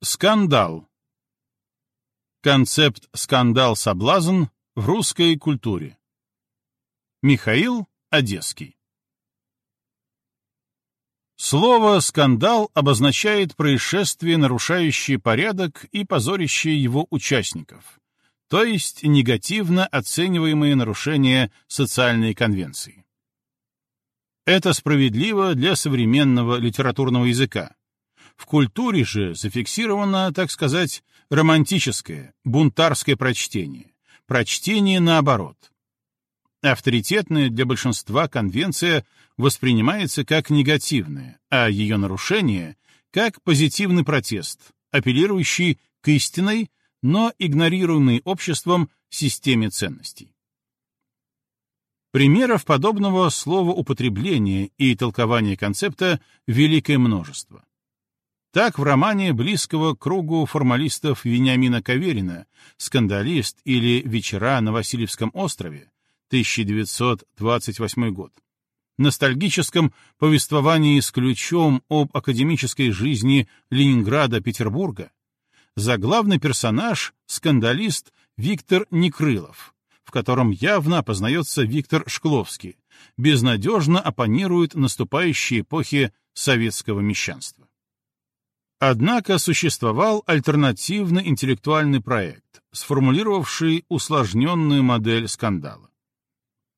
Скандал. Концепт «скандал-соблазн» в русской культуре. Михаил Одесский. Слово «скандал» обозначает происшествие, нарушающее порядок и позорящее его участников, то есть негативно оцениваемые нарушения социальной конвенции. Это справедливо для современного литературного языка, в культуре же зафиксировано, так сказать, романтическое, бунтарское прочтение, прочтение наоборот. Авторитетная для большинства конвенция воспринимается как негативная, а ее нарушение — как позитивный протест, апеллирующий к истинной, но игнорируемой обществом системе ценностей. Примеров подобного слова употребления и толкования концепта великое множество. Так в романе близкого кругу формалистов Вениамина Каверина «Скандалист» или «Вечера на Васильевском острове» 1928 год, ностальгическом повествовании с ключом об академической жизни Ленинграда-Петербурга, заглавный персонаж — скандалист Виктор Некрылов, в котором явно опознается Виктор Шкловский, безнадежно оппонирует наступающей эпохе советского мещанства. Однако существовал альтернативный интеллектуальный проект, сформулировавший усложненную модель скандала.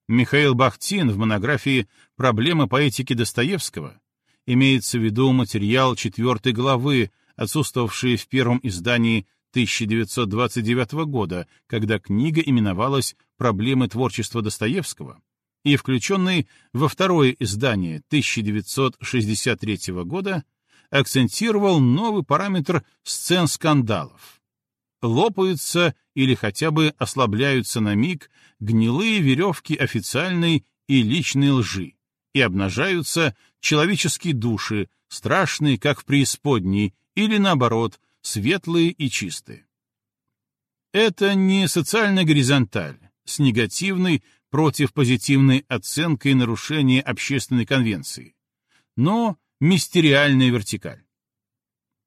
Михаил Бахтин в монографии «Проблемы поэтики Достоевского» имеется в виду материал четвертой главы, отсутствовавший в первом издании 1929 года, когда книга именовалась «Проблемы творчества Достоевского», и включенный во второе издание 1963 года акцентировал новый параметр сцен скандалов. Лопаются или хотя бы ослабляются на миг гнилые веревки официальной и личной лжи, и обнажаются человеческие души, страшные, как в преисподней, или наоборот, светлые и чистые. Это не социальная горизонталь с негативной против позитивной оценкой нарушения общественной конвенции, но мистериальная вертикаль.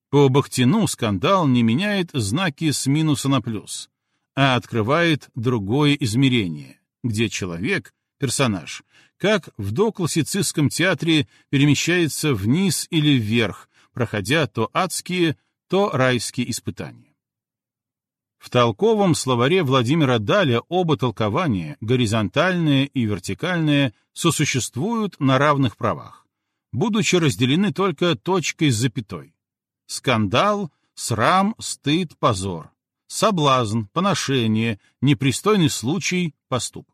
По Бахтину скандал не меняет знаки с минуса на плюс, а открывает другое измерение, где человек, персонаж, как в доклассицистском театре перемещается вниз или вверх, проходя то адские, то райские испытания. В толковом словаре Владимира Даля оба толкования, горизонтальное и вертикальное, сосуществуют на равных правах будучи разделены только точкой с запятой. Скандал, срам, стыд, позор. Соблазн, поношение, непристойный случай, поступок.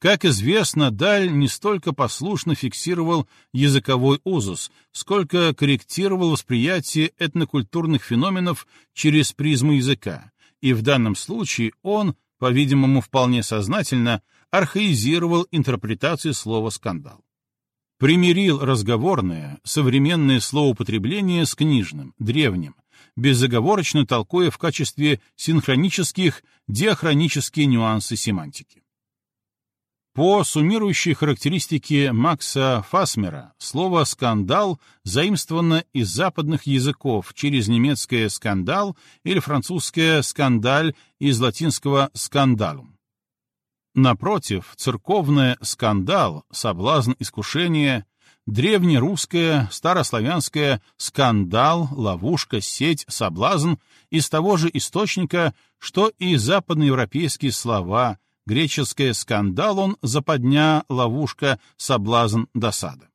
Как известно, Даль не столько послушно фиксировал языковой узус, сколько корректировал восприятие этнокультурных феноменов через призму языка, и в данном случае он, по-видимому, вполне сознательно архаизировал интерпретацию слова «скандал» примирил разговорное, современное словоупотребление с книжным, древним, безоговорочно толкуя в качестве синхронических, диахронические нюансы семантики. По суммирующей характеристике Макса Фасмера слово «скандал» заимствовано из западных языков через немецкое «скандал» или французское «scandale» из латинского «scandalum». Напротив, церковное скандал, соблазн искушение, древнерусское, старославянское скандал, ловушка, сеть, соблазн из того же источника, что и западноевропейские слова, греческое σκάνδαλον, западня, ловушка, соблазн, досада.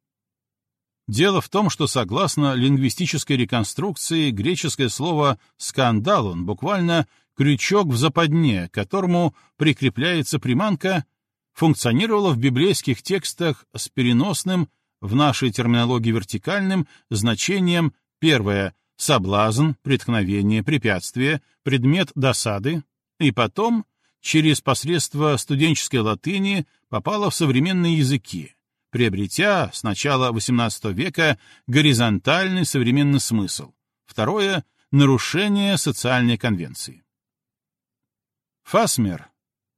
Дело в том, что согласно лингвистической реконструкции греческое слово «σκάνδαλον» буквально крючок в западне, к которому прикрепляется приманка, функционировало в библейских текстах с переносным, в нашей терминологии вертикальным, значением первое — соблазн, преткновение, препятствие, предмет досады, и потом, через посредство студенческой латыни, попало в современные языки, приобретя с начала XVIII века горизонтальный современный смысл. Второе — нарушение социальной конвенции. Фасмер,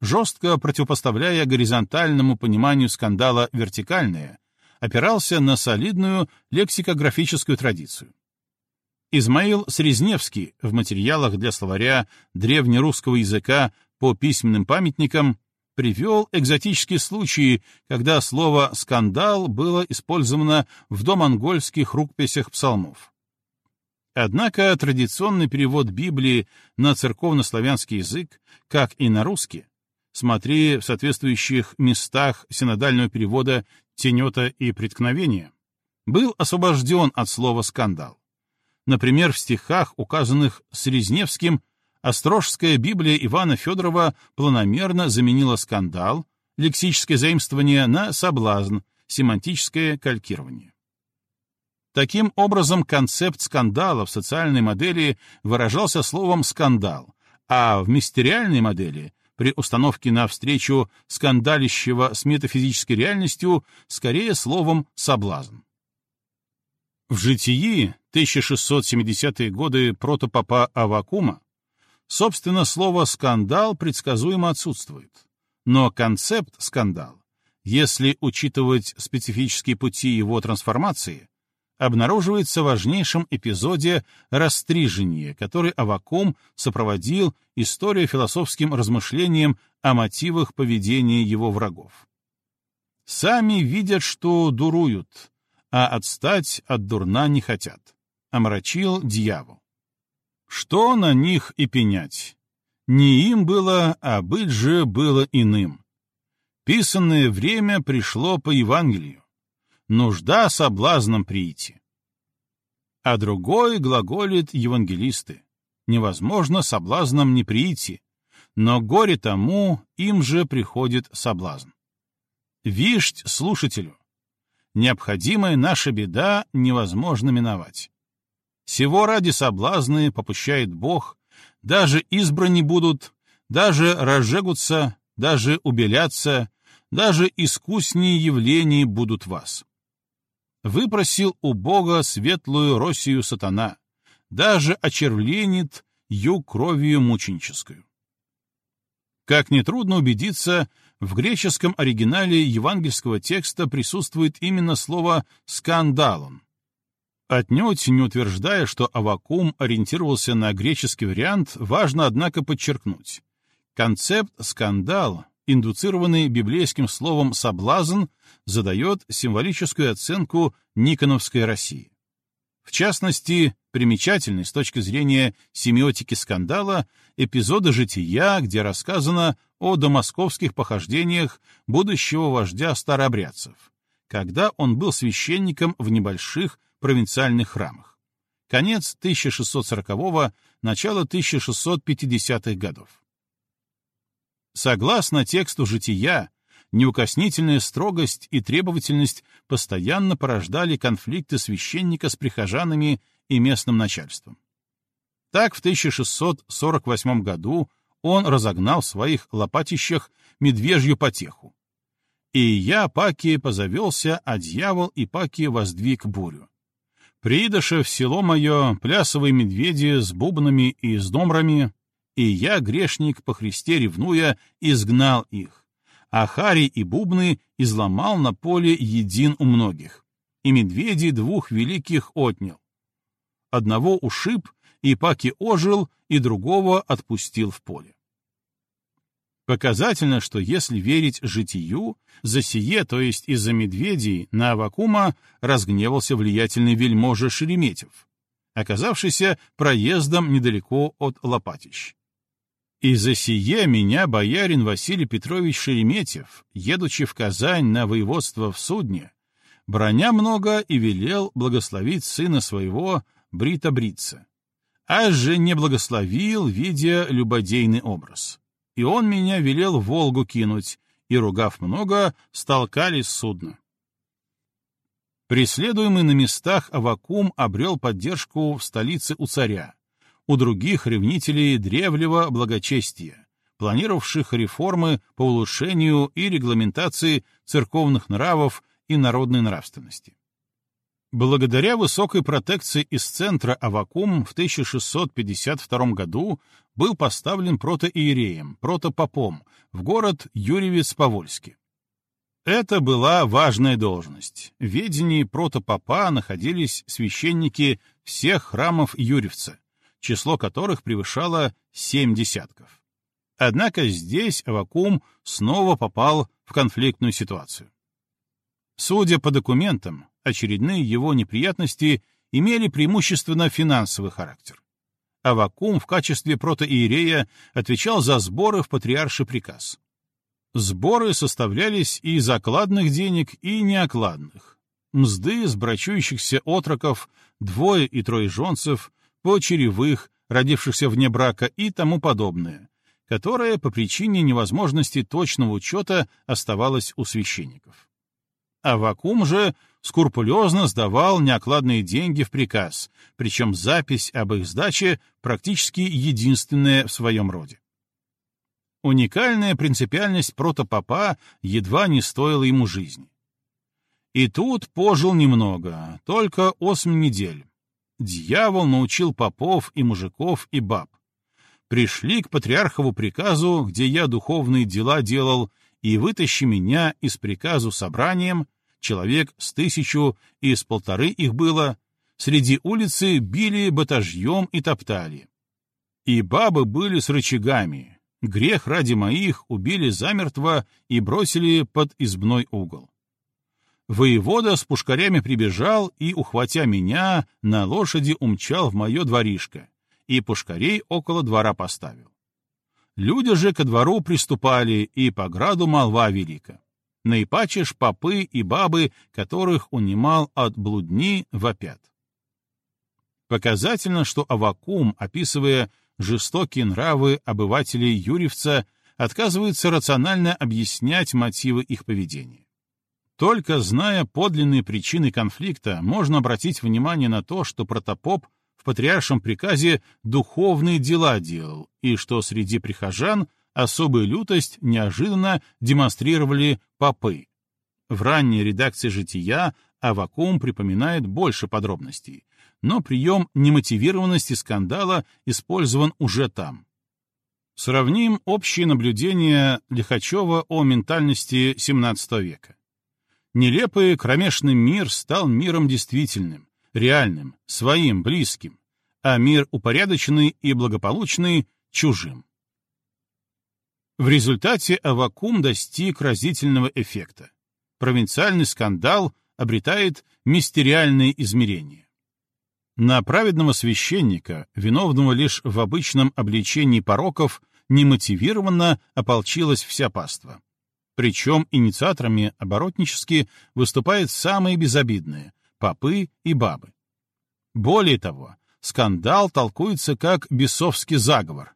жестко противопоставляя горизонтальному пониманию скандала вертикальное, опирался на солидную лексикографическую традицию. Измаил Срезневский в материалах для словаря древнерусского языка по письменным памятникам привел экзотические случаи, когда слово «скандал» было использовано в домонгольских рукописях псалмов. Однако традиционный перевод Библии на церковнославянский язык, как и на русский, смотри в соответствующих местах синодального перевода «тенета» и «преткновения», был освобожден от слова «скандал». Например, в стихах, указанных Срезневским, Острожская Библия Ивана Федорова планомерно заменила скандал, лексическое заимствование на соблазн, семантическое калькирование. Таким образом, концепт скандала в социальной модели выражался словом «скандал», а в мистериальной модели, при установке на встречу скандалищего с метафизической реальностью, скорее словом «соблазн». В житии 1670-е годы протопопа Авакума Собственно, слово «скандал» предсказуемо отсутствует. Но концепт «скандал», если учитывать специфические пути его трансформации, обнаруживается в важнейшем эпизоде «Растрижения», который Авакум сопроводил историо-философским размышлением о мотивах поведения его врагов. «Сами видят, что дуруют, а отстать от дурна не хотят», — омрачил дьявол. Что на них и пенять? Не им было, а быть же было иным. Писанное время пришло по Евангелию. Нужда соблазном прийти. А другой глаголит евангелисты. Невозможно соблазном не прийти, но горе тому, им же приходит соблазн. Вишть слушателю. Необходимая наша беда невозможно миновать. Сего ради соблазны попущает Бог, да же избрани будут, да же разжегутся, да же убелятся, да же искуснии явлени будут в вас. Выпросил у Бога светлую Россию сатана, даже очервленит ю кровью мученическую. Как нетрудно убедиться, в греческом оригинале евангельского текста присутствует именно слово «σκάνδαλον», Отнюдь не утверждая, что Авакум ориентировался на греческий вариант, важно, однако, подчеркнуть. Концепт «скандал», индуцированный библейским словом «соблазн», задает символическую оценку Никоновской России. В частности, примечательный с точки зрения семиотики скандала эпизоды жития, где рассказано о домосковских похождениях будущего вождя старообрядцев, когда он был священником в небольших провинциальных храмах. Конец 1640-го, начало 1650-х годов. Согласно тексту «Жития», неукоснительная строгость и требовательность постоянно порождали конфликты священника с прихожанами и местным начальством. Так, в 1648 году он разогнал в своих лопатищах медвежью потеху. «И я, Паки, позавелся, а дьявол и Паки воздвиг бурю. Придоша в село мое плясовые медведи с бубнами и с домрами, и я, грешник, по Христе ревнуя, изгнал их, а хари и бубны изломал на поле един у многих, и медведей двух великих отнял. Одного ушиб, и паки ожил, и другого отпустил в поле. Показательно, что если верить житию, за сие, то есть из-за медведей, на Авакума разгневался влиятельный вельможа Шереметьев, оказавшийся проездом недалеко от Лопатищ. И за сие меня боярин Василий Петрович Шереметьев, едучи в Казань на воеводство в судне, броня много и велел благословить сына своего Брита Бритца, а же не благословил, видя любодейный образ. И он меня велел в Волгу кинуть, и, ругав много, столкали с судна. Преследуемый на местах Авакум обрел поддержку в столице у царя, у других ревнителей древнего благочестия, планировавших реформы по улучшению и регламентации церковных нравов и народной нравственности. Благодаря высокой протекции из центра Авакум в 1652 году был поставлен протоиереем, протопопом в город Юрьевец-Повольский. Это была важная должность. В ведении протопопа находились священники всех храмов Юрьевца, число которых превышало семь десятков. Однако здесь Авакум снова попал в конфликтную ситуацию. Судя по документам, очередные его неприятности имели преимущественно финансовый характер. Авакум в качестве протоиерея отвечал за сборы в патриарший приказ. Сборы составлялись и из окладных денег, и неокладных. Мзды с брачующихся отроков, двое и трое жонцев, почеревых, родившихся вне брака и тому подобное, которое по причине невозможности точного учета оставалось у священников. А вакуум же скрупулезно сдавал неокладные деньги в приказ, причем запись об их сдаче практически единственная в своем роде. Уникальная принципиальность протопопа едва не стоила ему жизни. И тут пожил немного, только осмь недель. Дьявол научил попов и мужиков и баб пришли к патриархову приказу, где я духовные дела делал, и вытащи меня из приказу собранием, человек с тысячу и с полторы их было, среди улицы били батажьем и топтали. И бабы были с рычагами, грех ради моих убили замертво и бросили под избной угол. Воевода с пушкарями прибежал и, ухватя меня, на лошади умчал в мое дворишко, и пушкарей около двора поставил. Люди же ко двору приступали, и по граду молва велика. Наипаче ж попы и бабы, которых унимал от блудни, вопят. Показательно, что Авакум, описывая жестокие нравы обывателей Юрьевца, отказывается рационально объяснять мотивы их поведения. Только зная подлинные причины конфликта, можно обратить внимание на то, что протопоп патриаршем приказе духовные дела делал, и что среди прихожан особую лютость неожиданно демонстрировали попы. В ранней редакции «Жития» Авакум припоминает больше подробностей, но прием немотивированности скандала использован уже там. Сравним общие наблюдения Лихачева о ментальности XVII века. Нелепый кромешный мир стал миром действительным, реальным, своим, близким, а мир упорядоченный и благополучный — чужим. В результате Авакум достиг разительного эффекта. Провинциальный скандал обретает мистериальные измерения. На праведного священника, виновного лишь в обычном обличении пороков, немотивированно ополчилась вся паства. Причем инициаторами оборотнически выступают самые безобидные попы и бабы. Более того, скандал толкуется как бесовский заговор.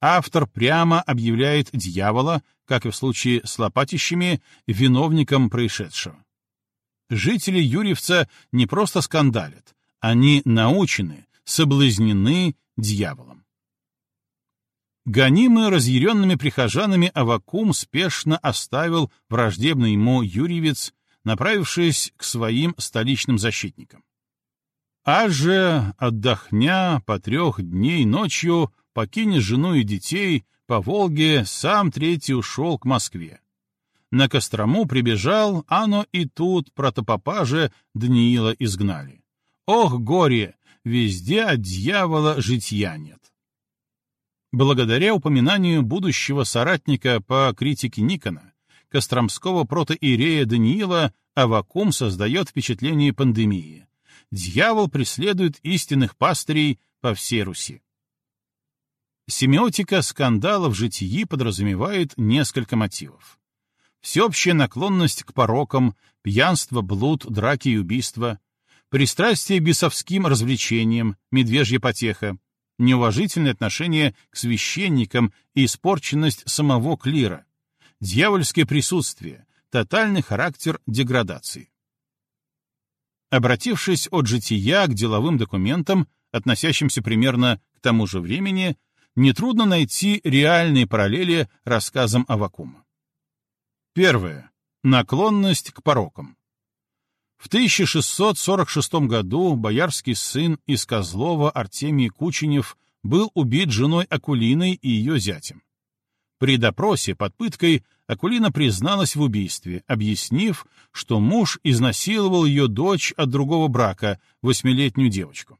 Автор прямо объявляет дьявола, как и в случае с лопатищами, виновником происшедшего. Жители Юрьевца не просто скандалят, они научены, соблазнены дьяволом. Гонимый разъяренными прихожанами Авакум спешно оставил враждебный ему Юрьевец направившись к своим столичным защитникам. А же, отдохня по трех дней ночью, покинет жену и детей, по Волге сам третий ушел к Москве. На Кострому прибежал, а но и тут протопопа же Даниила изгнали. Ох, горе! Везде от дьявола житья нет. Благодаря упоминанию будущего соратника по критике Никона, костромского протоиерея Даниила Авакум создает впечатление пандемии. Дьявол преследует истинных пастырей по всей Руси. Семиотика скандала в житии подразумевает несколько мотивов. Всеобщая наклонность к порокам, пьянство, блуд, драки и убийства, пристрастие бесовским развлечениям, медвежья потеха, неуважительное отношение к священникам и испорченность самого клира, дьявольское присутствие, тотальный характер деградации. Обратившись от жития к деловым документам, относящимся примерно к тому же времени, нетрудно найти реальные параллели рассказам Авакума. Первое. Наклонность к порокам. В 1646 году боярский сын из Козлова Артемий Кученев был убит женой Акулиной и ее зятем. При допросе под пыткой Акулина призналась в убийстве, объяснив, что муж изнасиловал ее дочь от другого брака, восьмилетнюю девочку.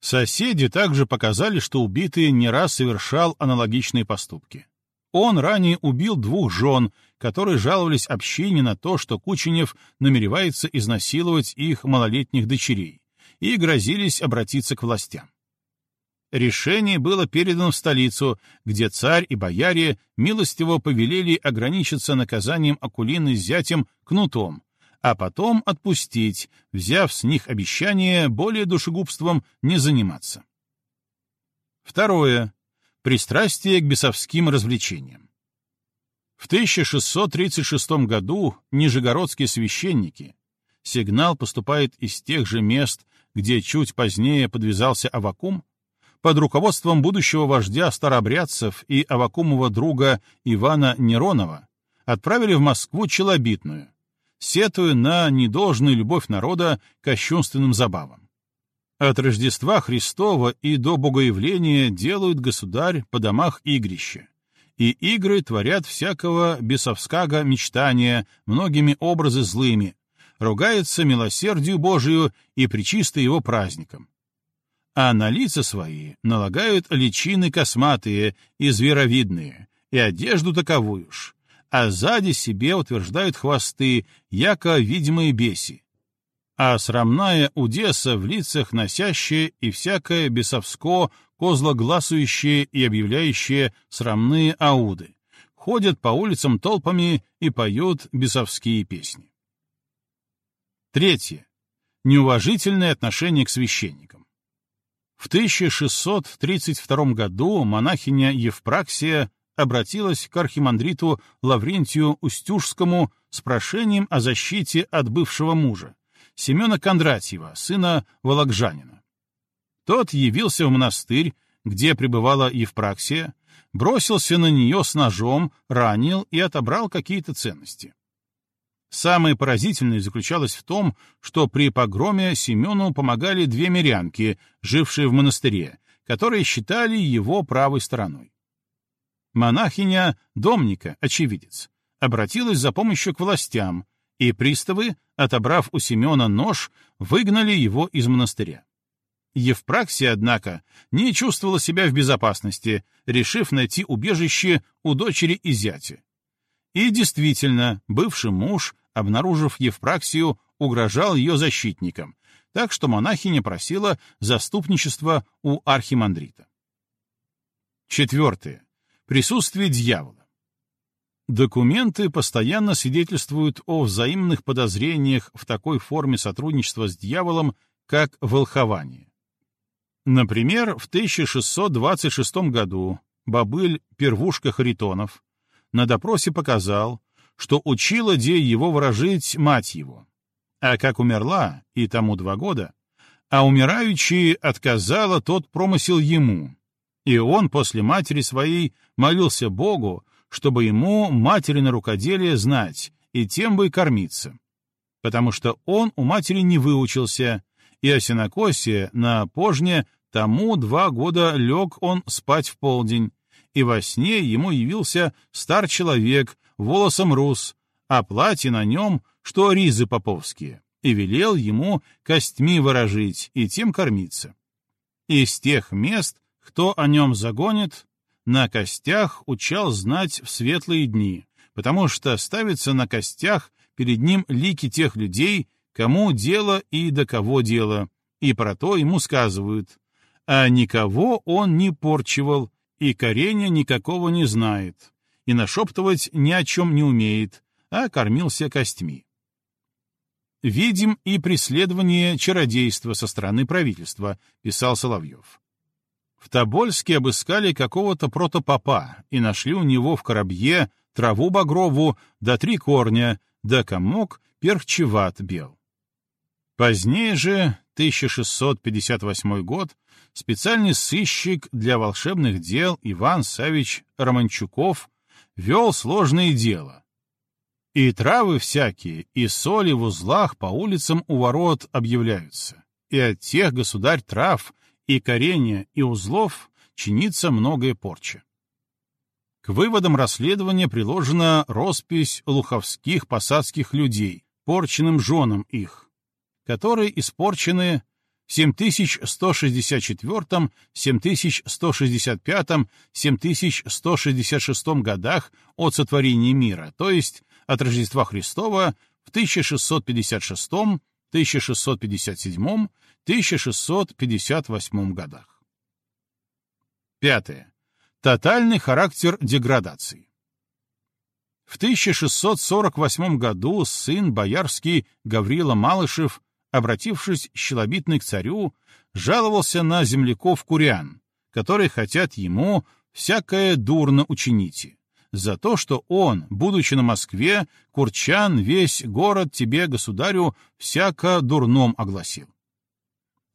Соседи также показали, что убитый не раз совершал аналогичные поступки. Он ранее убил двух жен, которые жаловались общине на то, что Кученев намеревается изнасиловать их малолетних дочерей, и грозились обратиться к властям. Решение было передано в столицу, где царь и бояре милостиво повелели ограничиться наказанием Акулины с зятем кнутом, а потом отпустить, взяв с них обещание более душегубством не заниматься. Второе. Пристрастие к бесовским развлечениям. В 1636 году нижегородские священники, сигнал поступает из тех же мест, где чуть позднее подвязался Авакум, под руководством будущего вождя старообрядцев и Авакумова друга Ивана Неронова отправили в Москву челобитную, сетуя на недолжную любовь народа к кощунственным забавам. От Рождества Христова и до Богоявления делают государь по домах игрища, и игры творят всякого бесовского мечтания, многими образы злыми, ругается милосердию Божию и причисто его праздникам. А на лица свои налагают личины косматые и зверовидные, и одежду таковую ж, а сзади себе утверждают хвосты, яко видимые беси. А срамная Удеса в лицах носящая и всякое бесовско, козлогласующее и объявляющее срамные ауды, ходят по улицам толпами и поют бесовские песни. Третье. Неуважительное отношение к священникам. В 1632 году монахиня Евпраксия обратилась к архимандриту Лаврентию Устюжскому с прошением о защите от бывшего мужа, Семена Кондратьева, сына Вологжанина. Тот явился в монастырь, где пребывала Евпраксия, бросился на нее с ножом, ранил и отобрал какие-то ценности. Самое поразительное заключалось в том, что при погроме Семену помогали две мирянки, жившие в монастыре, которые считали его правой стороной. Монахиня Домника, очевидец, обратилась за помощью к властям, и приставы, отобрав у Семена нож, выгнали его из монастыря. Евпраксия, однако, не чувствовала себя в безопасности, решив найти убежище у дочери и зятя. И действительно, бывший муж, обнаружив Евпраксию, угрожал ее защитникам, так что монахиня просила заступничества у архимандрита. Четвертое. Присутствие дьявола. Документы постоянно свидетельствуют о взаимных подозрениях в такой форме сотрудничества с дьяволом, как волхование. Например, в 1626 году Бабыль Первушка Харитонов на допросе показал, что учила де его выражить мать его, а как умерла, и тому два года, а умирающий отказала тот промысел ему, и он после матери своей молился Богу, чтобы ему матери на рукоделие знать и тем бы кормиться. Потому что он у матери не выучился, и о на пожне тому два года лег он спать в полдень, и во сне ему явился стар человек, волосом рус, а платье на нем, что ризы поповские, и велел ему костьми ворожить и тем кормиться. Из тех мест кто о нем загонит, на костях учал знать в светлые дни, потому что ставится на костях перед ним лики тех людей, кому дело и до кого дело, и про то ему сказывают, а никого он не порчивал, и коренья никакого не знает, и нашептывать ни о чем не умеет, а кормился костьми. «Видим и преследование чародейства со стороны правительства», — писал Соловьев. В Тобольске обыскали какого-то протопопа и нашли у него в коробье траву багрову да три корня, да комок перхчеват бел. Позднее же, 1658 год, специальный сыщик для волшебных дел Иван Савич Романчуков вел сложное дело. И травы всякие, и соли в узлах по улицам у ворот объявляются. И от тех государь трав и коренья, и узлов чинится многое порча. К выводам расследования приложена роспись луховских посадских людей, порченным женам их, которые испорчены 7164, 7165, 7166 годах от сотворения мира, то есть от Рождества Христова в 1656, 1657, 1658 годах. Пятое. Тотальный характер деградации. В 1648 году сын боярский Гаврила Малышев, обратившись щелобитный к царю, жаловался на земляков-курян, которые хотят ему всякое дурно учините, за то, что он, будучи на Москве, курчан весь город тебе, государю, всяко дурном огласил.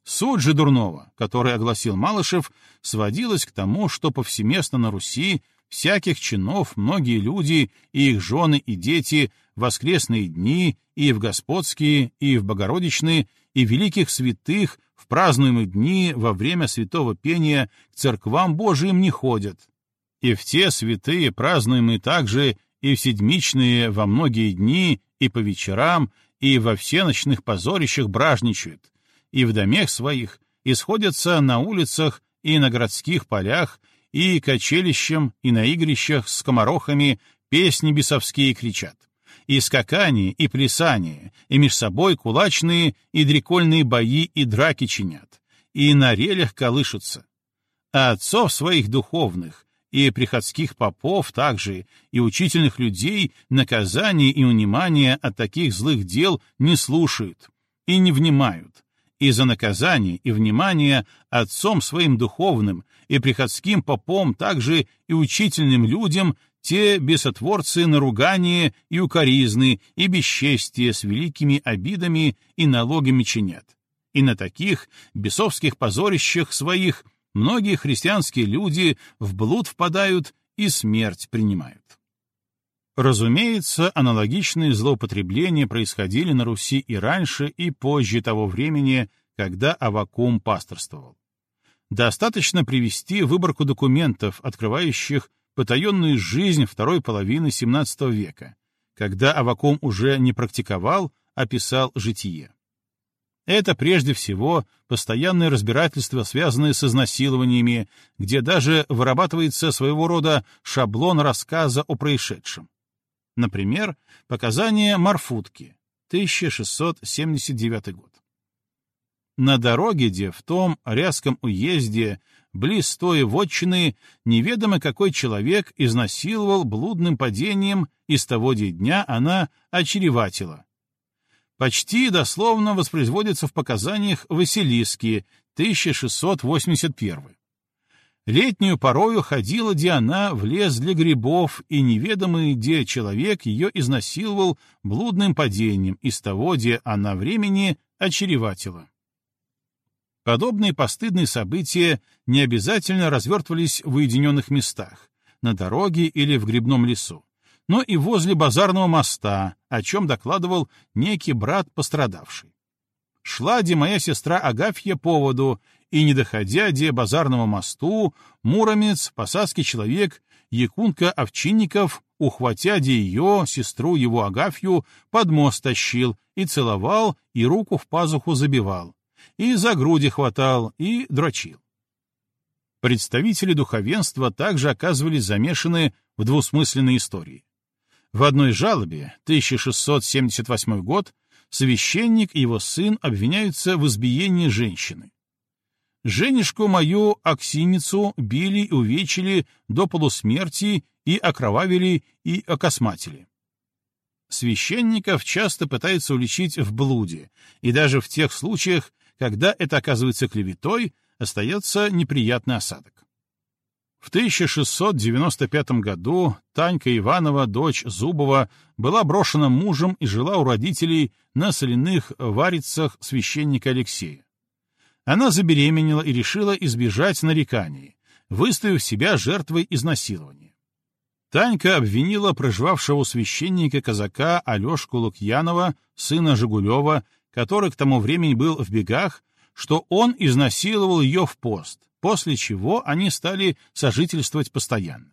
Суть же дурного, который огласил Малышев, сводилась к тому, что повсеместно на Руси всяких чинов многие люди и их жены и дети в воскресные дни и в господские, и в богородичные, и великих святых в празднуемые дни во время святого пения к церквам Божиим не ходят. И в те святые празднуемые также и в седмичные во многие дни, и по вечерам, и во все ночных позорищах бражничают, и в домах своих, и сходятся на улицах и на городских полях, и качелищем, и на игрищах с комарохами песни бесовские кричат. И скакание, и плясание, и меж собой кулачные и дрекольные бои и драки чинят, и на релях колышутся. А отцов своих духовных, и приходских попов также, и учительных людей наказание и унимание от таких злых дел не слушают и не внимают, и за наказание и внимание отцом своим духовным и приходским попом также и учительным людям те бесотворцы наругание и укоризны и бесчестие с великими обидами и налогами чинят. И на таких бесовских позорищах своих многие христианские люди в блуд впадают и смерть принимают. Разумеется, аналогичные злоупотребления происходили на Руси и раньше, и позже того времени, когда Авакум пасторствовал. Достаточно привести выборку документов, открывающих потаенную жизнь второй половины XVII века, когда Авакум уже не практиковал, а писал житие. Это прежде всего постоянное разбирательство, связанное с изнасилованиями, где даже вырабатывается своего рода шаблон рассказа о происшедшем. Например, показания Марфутки, 1679 год. На дороге, где в том рязком уезде, близ той вотчины, неведомо какой человек изнасиловал блудным падением, и с того дня она очереватила. Почти дословно воспроизводится в показаниях Василиски, 1681. Летнюю порою ходила Диана в лес для грибов, и неведомый где человек ее изнасиловал блудным падением, и с того, где она времени очереватила. Подобные постыдные события не обязательно развертывались в уединенных местах, на дороге или в грибном лесу, но и возле базарного моста, о чем докладывал некий брат пострадавший. Шла де моя сестра Агафья по воду, и, не доходя де базарного мосту, муромец, посадский человек, якунка Овчинников, ухватя де ее, сестру его Агафью, под мост тащил и целовал, и руку в пазуху забивал и за груди хватал, и дрочил. Представители духовенства также оказывались замешаны в двусмысленной истории. В одной жалобе, 1678 год, священник и его сын обвиняются в избиении женщины. Женишку мою Аксиницу били и увечили до полусмерти и окровавили и окосматили. Священников часто пытаются уличить в блуде, и даже в тех случаях, когда это оказывается клеветой, остается неприятный осадок. В 1695 году Танька Иванова, дочь Зубова, была брошена мужем и жила у родителей на соляных варицах священника Алексея. Она забеременела и решила избежать нареканий, выставив себя жертвой изнасилования. Танька обвинила проживавшего у священника казака Алешку Лукьянова, сына Жигулева, который к тому времени был в бегах, что он изнасиловал ее в пост, после чего они стали сожительствовать постоянно.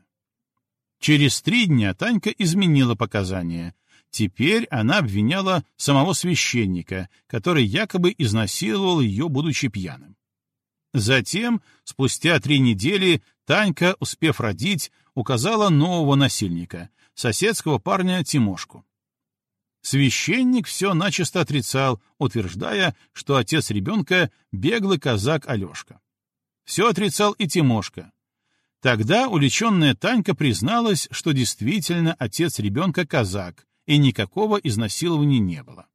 Через три дня Танька изменила показания, Теперь она обвиняла самого священника, который якобы изнасиловал ее, будучи пьяным. Затем, спустя три недели, Танька, успев родить, указала нового насильника, соседского парня Тимошку. Священник все начисто отрицал, утверждая, что отец ребенка — беглый казак Алешка. Все отрицал и Тимошка. Тогда уличенная Танька призналась, что действительно отец ребенка казак, и никакого изнасилования не было.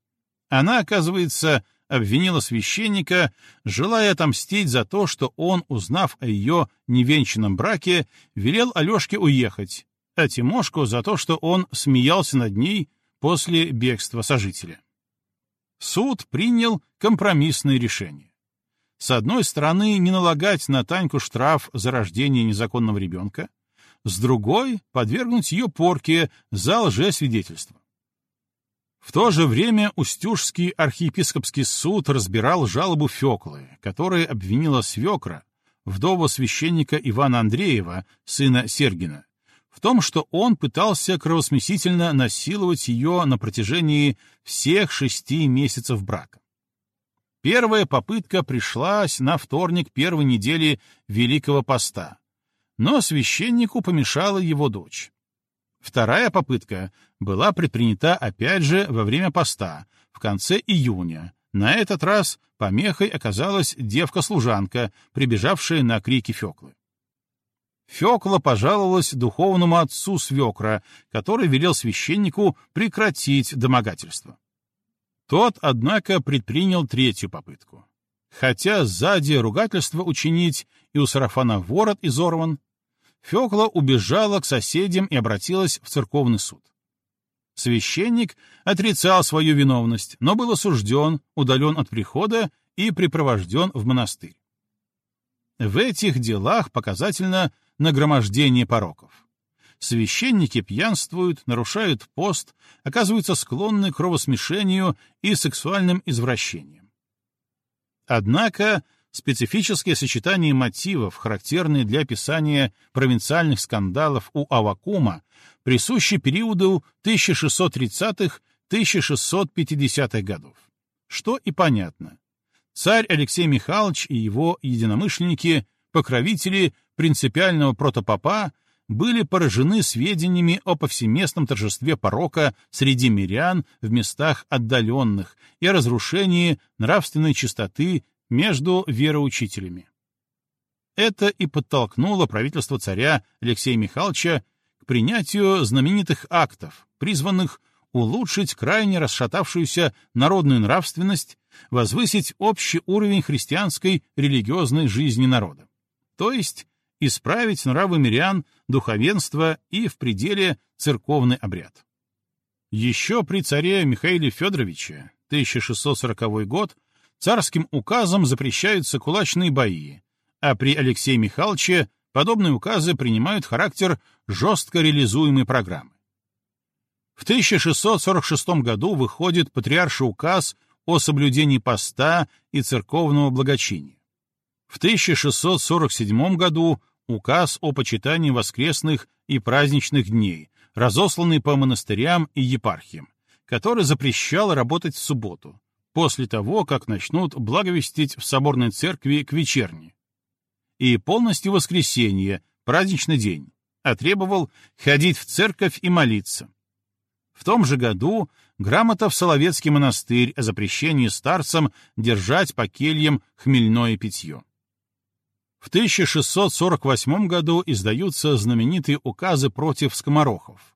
Она, оказывается, обвинила священника, желая отомстить за то, что он, узнав о ее невенчанном браке, велел Алешке уехать, а Тимошку за то, что он смеялся над ней после бегства сожителя. Суд принял компромиссное решение. С одной стороны, не налагать на Таньку штраф за рождение незаконного ребенка, с другой — подвергнуть ее порке за лжесвидетельство. В то же время Устюжский архиепископский суд разбирал жалобу Феклы, которая обвинила свекра, вдову священника Ивана Андреева, сына Сергина, в том, что он пытался кровосмесительно насиловать ее на протяжении всех шести месяцев брака. Первая попытка пришлась на вторник первой недели Великого Поста, но священнику помешала его дочь. Вторая попытка была предпринята опять же во время поста, в конце июня. На этот раз помехой оказалась девка-служанка, прибежавшая на крики Феклы. Фекла пожаловалась духовному отцу свекра, который велел священнику прекратить домогательство. Тот, однако, предпринял третью попытку. Хотя сзади ругательство учинить и у сарафана ворот изорван, Фекла убежала к соседям и обратилась в церковный суд. Священник отрицал свою виновность, но был осужден, удален от прихода и припровожден в монастырь. В этих делах показательно нагромождение пороков. Священники пьянствуют, нарушают пост, оказываются склонны к кровосмешению и сексуальным извращениям. Однако специфические сочетания мотивов, характерные для описания провинциальных скандалов у Авакума, присущи периоду 1630-1650-х годов. Что и понятно. Царь Алексей Михайлович и его единомышленники, покровители принципиального протопопа, были поражены сведениями о повсеместном торжестве порока среди мирян в местах отдаленных и разрушении нравственной чистоты между вероучителями. Это и подтолкнуло правительство царя Алексея Михайловича к принятию знаменитых актов, призванных улучшить крайне расшатавшуюся народную нравственность, возвысить общий уровень христианской религиозной жизни народа, то есть исправить нравы мирян, духовенство и в пределе церковный обряд. Еще при царе Михаиле Федоровиче, 1640 год, царским указом запрещаются кулачные бои, а при Алексее Михайловиче подобные указы принимают характер жестко реализуемой программы. В 1646 году выходит патриарший указ о соблюдении поста и церковного благочиния. В 1647 году указ о почитании воскресных и праздничных дней, разосланный по монастырям и епархиям, который запрещал работать в субботу, после того, как начнут благовестить в соборной церкви к вечерне. И полностью воскресенье, праздничный день, а требовал ходить в церковь и молиться. В том же году грамота в Соловецкий монастырь о запрещении старцам держать по кельям хмельное питье. В 1648 году издаются знаменитые указы против скоморохов.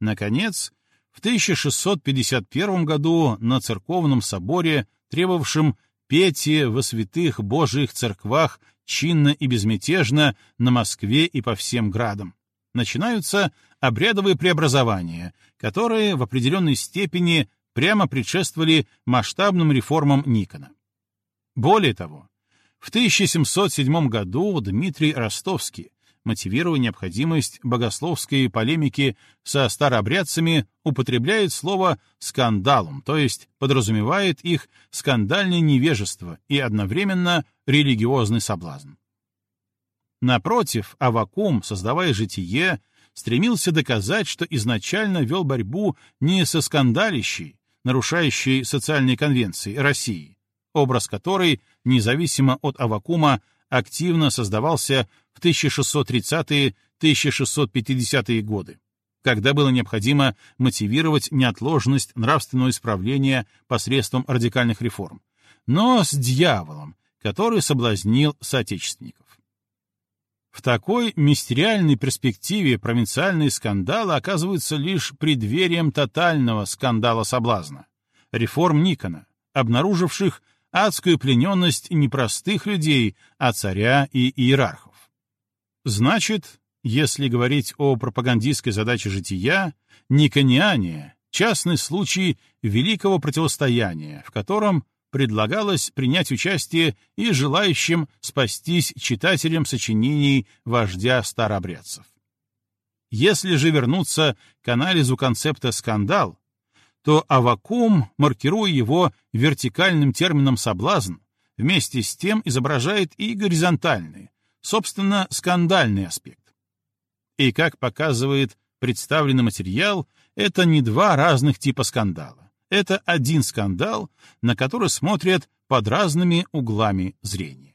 Наконец, в 1651 году на церковном соборе, требовавшем петия во святых Божьих церквах чинно и безмятежно на Москве и по всем градам, начинаются обрядовые преобразования, которые в определенной степени прямо предшествовали масштабным реформам Никона. Более того, в 1707 году Дмитрий Ростовский мотивируя необходимость богословской полемики со старообрядцами, употребляет слово «скандалом», то есть подразумевает их скандальное невежество и одновременно религиозный соблазн. Напротив, Авакум, создавая житие, стремился доказать, что изначально вел борьбу не со скандалищей, нарушающей социальные конвенции России, образ которой, независимо от Авакума, активно создавался в 1630-1650-е годы, когда было необходимо мотивировать неотложность нравственного исправления посредством радикальных реформ, но с дьяволом, который соблазнил соотечественников. В такой мистериальной перспективе провинциальные скандалы оказываются лишь преддверием тотального скандала соблазна, реформ Никона, обнаруживших адскую плененность не простых людей, а царя и иерархов. Значит, если говорить о пропагандистской задаче жития, никониане — частный случай великого противостояния, в котором предлагалось принять участие и желающим спастись читателям сочинений вождя старообрядцев. Если же вернуться к анализу концепта «скандал», то Авакум, маркируя его вертикальным термином «соблазн», вместе с тем изображает и горизонтальный, собственно, скандальный аспект. И, как показывает представленный материал, это не два разных типа скандала. Это один скандал, на который смотрят под разными углами зрения.